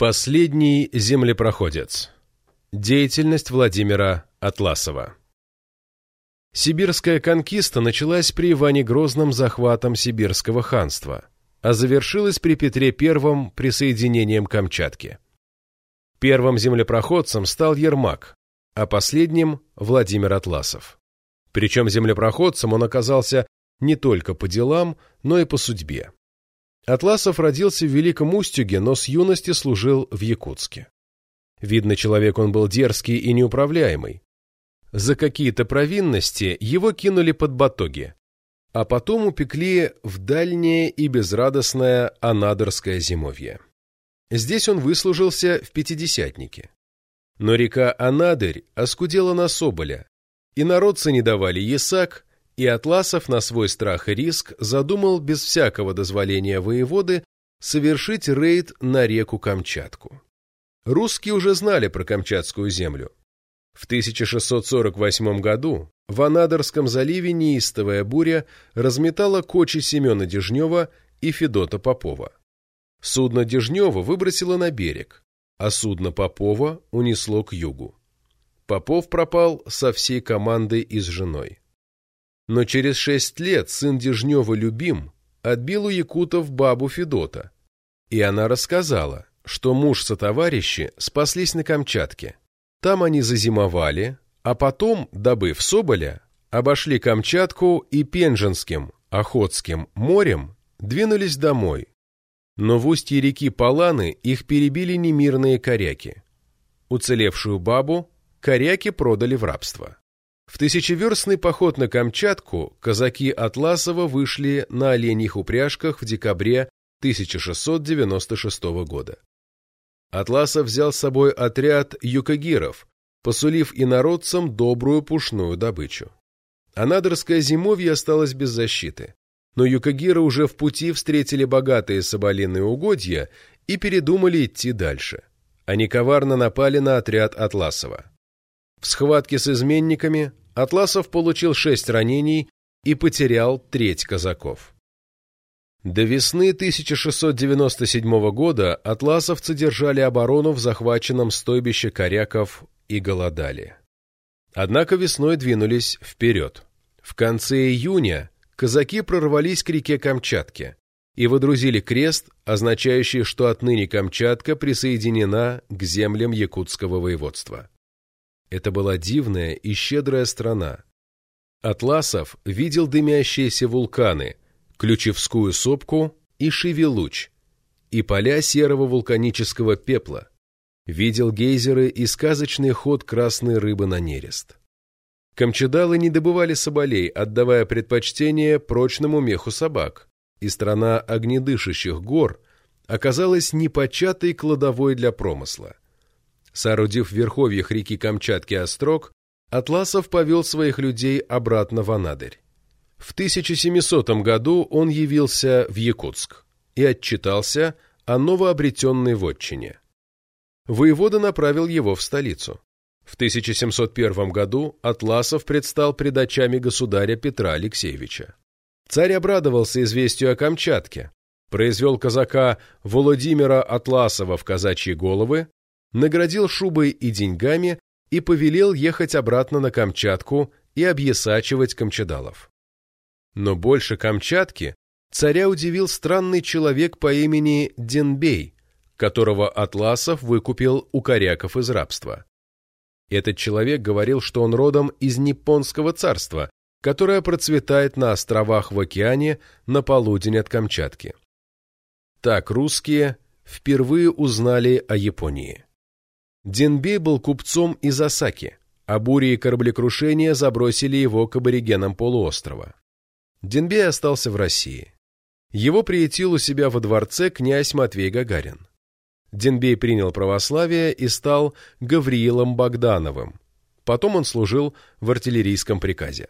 Последний землепроходец. Деятельность Владимира Атласова. Сибирская конкиста началась при Иване Грозном захватом Сибирского ханства, а завершилась при Петре I присоединением Камчатки. Первым землепроходцем стал Ермак, а последним – Владимир Атласов. Причем землепроходцем он оказался не только по делам, но и по судьбе. Атласов родился в Великом Устюге, но с юности служил в Якутске. Видно, человек он был дерзкий и неуправляемый. За какие-то провинности его кинули под батоги, а потом упекли в дальнее и безрадостное Анадырское зимовье. Здесь он выслужился в Пятидесятнике. Но река Анадырь оскудела на Соболя, и народцы не давали ясак, и Атласов на свой страх и риск задумал без всякого дозволения воеводы совершить рейд на реку Камчатку. Русские уже знали про Камчатскую землю. В 1648 году в Анадырском заливе неистовая буря разметала кочи Семена Дежнева и Федота Попова. Судно Дежнева выбросило на берег, а судно Попова унесло к югу. Попов пропал со всей командой и с женой. Но через шесть лет сын Дежнева Любим отбил у якутов бабу Федота, и она рассказала, что муж со товарищи спаслись на Камчатке. Там они зазимовали, а потом, добыв Соболя, обошли Камчатку и Пенжинским, Охотским морем двинулись домой. Но в устье реки Паланы их перебили немирные коряки. Уцелевшую бабу коряки продали в рабство. В тысячеверстный поход на Камчатку казаки Атласова вышли на оленьих упряжках в декабре 1696 года. Атласов взял с собой отряд юкагиров, посулив инородцам добрую пушную добычу. Анадырское зимовье осталось без защиты, но юкагиры уже в пути встретили богатые соболиные угодья и передумали идти дальше. Они коварно напали на отряд Атласова. В схватке с изменниками Атласов получил шесть ранений и потерял треть казаков. До весны 1697 года атласовцы держали оборону в захваченном стойбище коряков и голодали. Однако весной двинулись вперед. В конце июня казаки прорвались к реке Камчатке и водрузили крест, означающий, что отныне Камчатка присоединена к землям Якутского воеводства. Это была дивная и щедрая страна. Атласов видел дымящиеся вулканы, Ключевскую сопку и Шивилуч, и поля серого вулканического пепла. Видел гейзеры и сказочный ход красной рыбы на нерест. Камчедалы не добывали соболей, отдавая предпочтение прочному меху собак, и страна огнедышащих гор оказалась непочатой кладовой для промысла. Соорудив в верховьях реки Камчатки острог, Атласов повел своих людей обратно в Анадырь. В 1700 году он явился в Якутск и отчитался о новообретенной вотчине. Воевода направил его в столицу. В 1701 году Атласов предстал пред очами государя Петра Алексеевича. Царь обрадовался известию о Камчатке, произвел казака Владимира Атласова в казачьи головы наградил шубой и деньгами и повелел ехать обратно на Камчатку и объясачивать камчедалов. Но больше Камчатки царя удивил странный человек по имени Денбей, которого Атласов выкупил у коряков из рабства. Этот человек говорил, что он родом из Ниппонского царства, которое процветает на островах в океане на полудень от Камчатки. Так русские впервые узнали о Японии. Денбей был купцом из Осаки, а бури и кораблекрушения забросили его к аборигенам полуострова. Денбей остался в России. Его приютил у себя во дворце князь Матвей Гагарин. Денбей принял православие и стал Гавриилом Богдановым. Потом он служил в артиллерийском приказе.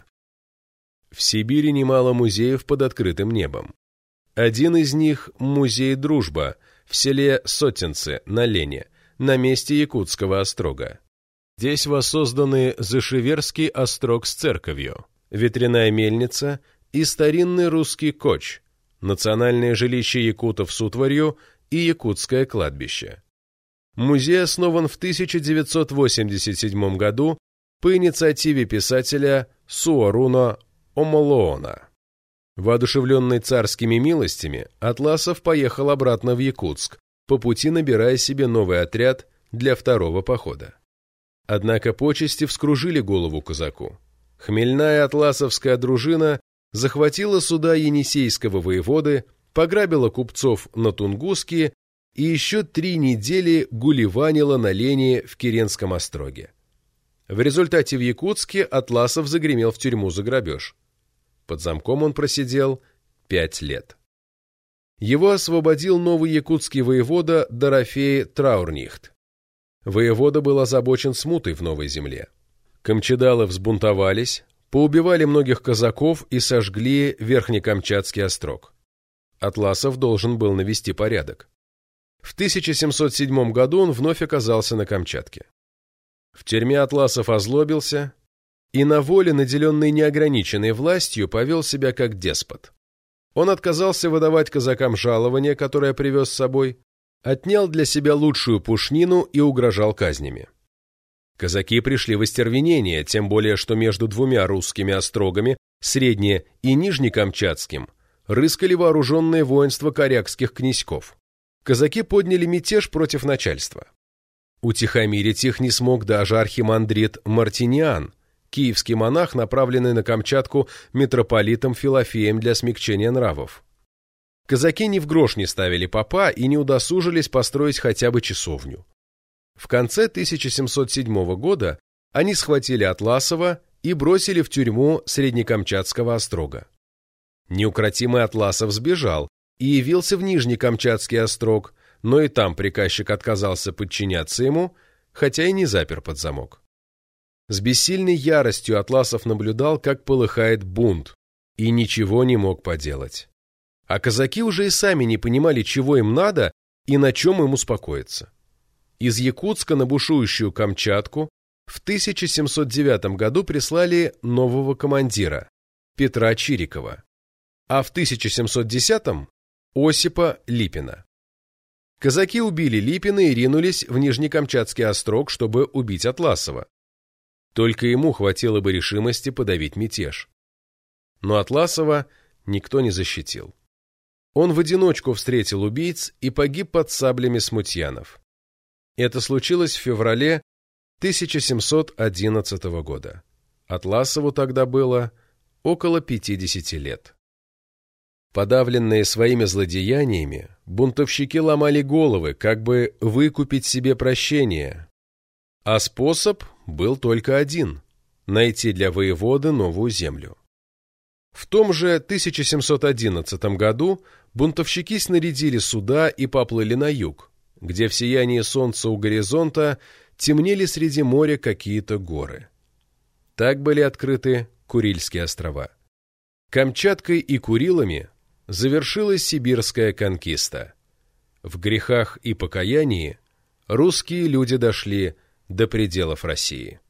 В Сибири немало музеев под открытым небом. Один из них – музей «Дружба» в селе Сотенцы на Лене – на месте Якутского острога. Здесь воссозданы Зашеверский острог с церковью, ветряная мельница и старинный русский коч, национальное жилище якутов с утварью и якутское кладбище. Музей основан в 1987 году по инициативе писателя Суаруна Омолоона. Воодушевленный царскими милостями, Атласов поехал обратно в Якутск, по пути набирая себе новый отряд для второго похода. Однако почести вскружили голову казаку. Хмельная атласовская дружина захватила суда Енисейского воеводы, пограбила купцов на Тунгуске и еще три недели гуливанила на лени в Киренском остроге. В результате в Якутске Атласов загремел в тюрьму за грабеж. Под замком он просидел пять лет. Его освободил новый якутский воевода Дорофей Траурнихт. Воевода был озабочен смутой в новой земле. Камчедалы взбунтовались, поубивали многих казаков и сожгли Верхнекамчатский острог. Атласов должен был навести порядок. В 1707 году он вновь оказался на Камчатке. В тюрьме Атласов озлобился и на воле, наделенной неограниченной властью, повел себя как деспот. Он отказался выдавать казакам жалование, которое привез с собой, отнял для себя лучшую пушнину и угрожал казнями. Казаки пришли в остервенение, тем более, что между двумя русскими острогами, Средне- и Нижнекамчатским, рыскали вооруженные воинства корякских князьков. Казаки подняли мятеж против начальства. Утихомирить их не смог даже архимандрит Мартиниан, киевский монах, направленный на Камчатку митрополитом Филофеем для смягчения нравов. Казаки ни в грош не ставили попа и не удосужились построить хотя бы часовню. В конце 1707 года они схватили Атласова и бросили в тюрьму Среднекамчатского острога. Неукротимый Атласов сбежал и явился в Нижнекамчатский острог, но и там приказчик отказался подчиняться ему, хотя и не запер под замок. С бессильной яростью Атласов наблюдал, как полыхает бунт, и ничего не мог поделать. А казаки уже и сами не понимали, чего им надо и на чем им успокоиться. Из Якутска на бушующую Камчатку в 1709 году прислали нового командира, Петра Чирикова, а в 1710 Осипа Липина. Казаки убили Липина и ринулись в Нижнекамчатский острог, чтобы убить Атласова. Только ему хватило бы решимости подавить мятеж. Но Атласова никто не защитил. Он в одиночку встретил убийц и погиб под саблями смутьянов. Это случилось в феврале 1711 года. Атласову тогда было около 50 лет. Подавленные своими злодеяниями, бунтовщики ломали головы, как бы выкупить себе прощение. А способ был только один – найти для воеводы новую землю. В том же 1711 году бунтовщики снарядили суда и поплыли на юг, где в сиянии солнца у горизонта темнели среди моря какие-то горы. Так были открыты Курильские острова. Камчаткой и Курилами завершилась сибирская конкиста. В грехах и покаянии русские люди дошли до пределов России.